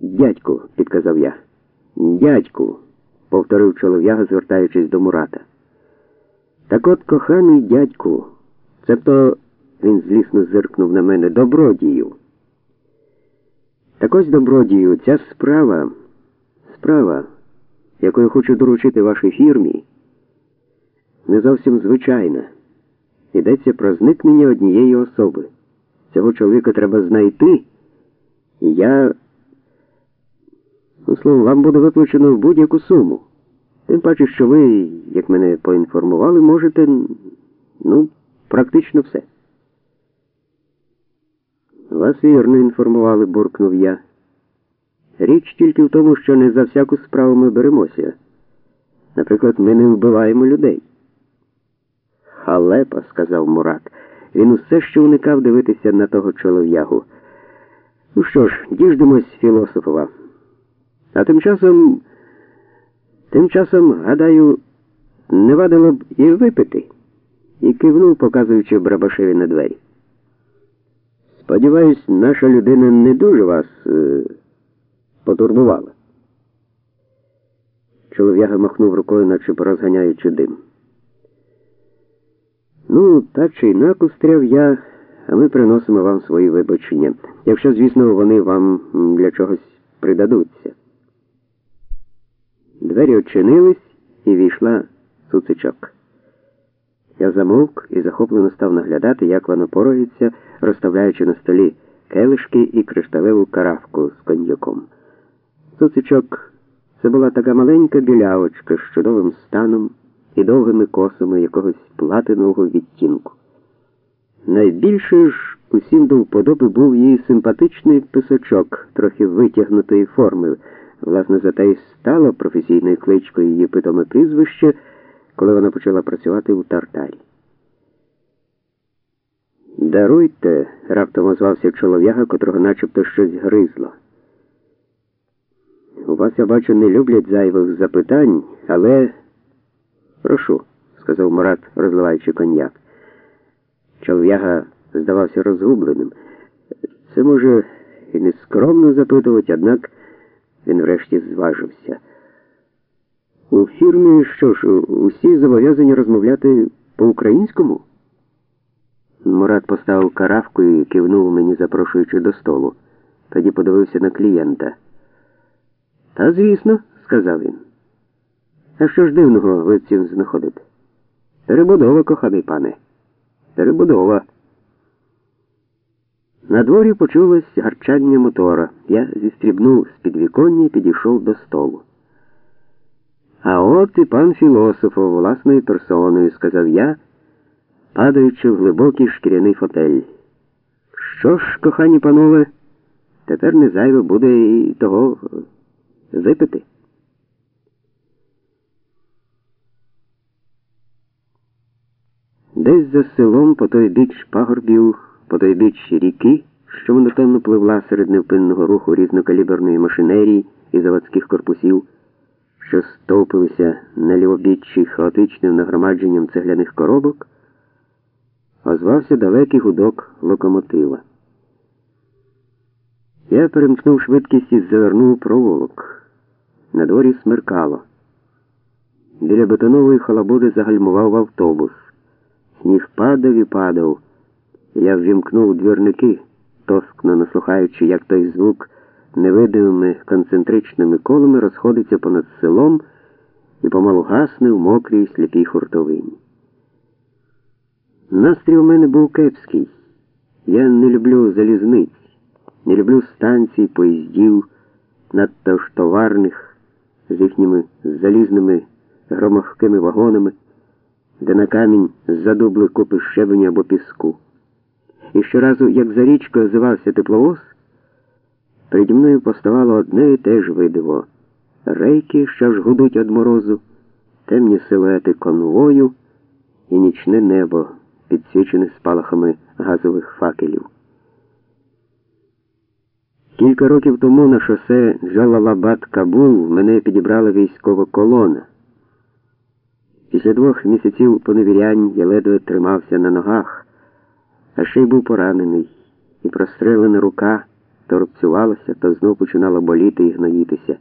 Дядьку, підказав я. Дядьку, повторив чолов'яга, звертаючись до Мурата. Так от, коханий дядьку, цебто він злісно зиркнув на мене добродію. Так ось добродію, ця справа, справа, яку я хочу доручити вашій фірмі, не зовсім звичайна. Йдеться про зникнення однієї особи. Цього чоловіка треба знайти, і я. Словом, вам буде виплачено будь-яку суму. Тим паче, що ви, як мене поінформували, можете, ну, практично все. Вас вірно інформували, буркнув я. Річ тільки в тому, що не за всяку справу ми беремося. Наприклад, ми не вбиваємо людей. Халепа, сказав Мурат. Він усе ще уникав дивитися на того чолов'ягу. Ну що ж, діждемось філософова. А тим часом, тим часом, гадаю, не вадило б і випити, і кивнув, показуючи Брабашеві на двері. Сподіваюсь, наша людина не дуже вас е, потурбувала. Чолов'яга махнув рукою, наче порозганяючи дим. Ну, так чи інак устряв я, а ми приносимо вам свої вибачення, якщо, звісно, вони вам для чогось придадуться. Двері очинились і війшла суцичок. Я замовк і захоплено став наглядати, як вона порається, розставляючи на столі келишки і кришталеву каравку з коньяком. Суцичок це була така маленька білявочка з чудовим станом і довгими косами якогось платинового відтінку. Найбільше ж усім до вподоби був її симпатичний писочок, трохи витягнутої форми. Власне, за те й стало професійною кличкою її питоме прізвище, коли вона почала працювати у тартарі. Даруйте, раптом озвався чолов'яга, котрого начебто щось гризло. У вас, я бачу, не люблять зайвих запитань, але. Прошу, сказав Мурат, розливаючи коньяк. Чолов'яга здавався розгубленим. Це може і не скромно запитувати, однак він врешті зважився. У фірмі що ж, усі зобов'язані розмовляти по-українському? Мурат поставив каравку і кивнув мені, запрошуючи до столу. Тоді подивився на клієнта. Та, звісно, сказав він. А що ж дивного ви цим знаходите? Перебудова, коханий пане. Перебудова. На дворі почулось гарчання мотора. Я зістрібнув з підвіконня і підійшов до столу. А от і пан філософов власною персоною, сказав я, падаючи в глибокий шкіряний фотель. Що ж, кохані панове, тепер не зайве буде і того випити. Десь за селом по той біч пагорбів, по той біч ріки, що монотонно пливла серед невпинного руху різнокаліберної машинерії і заводських корпусів, що стовпилися на лівобіччі хаотичним нагромадженням цегляних коробок, озвався далекий гудок локомотива. Я перемкнув швидкість і завернув проволок. На дворі смеркало. Біля бетонової халабуди загальмував автобус. Сніг падав і падав. Я ввімкнув двірники, тоскно наслухаючи, як той звук невидимими концентричними колами розходиться понад селом і помалу гасне в мокрій сліпій хуртовині. Настрій у мене був кепський. Я не люблю залізниць, не люблю станцій, поїздів, надто ж товарних з їхніми залізними громохкими вагонами де на камінь задубли купи щебеня або піску. І щоразу, як за річкою озивався тепловоз, переді мною поставало одне і те ж видиво рейки, що ж гудуть від морозу, темні силуети конвою і нічне небо, підсвічене спалахами газових факелів. Кілька років тому на шосе Джалалабад Кабул мене підібрала військова колона. Після двох місяців поневірянь я ледве тримався на ногах, а ще й був поранений, і прострелена рука то рубцювалася, то знов починала боліти і гноїтися.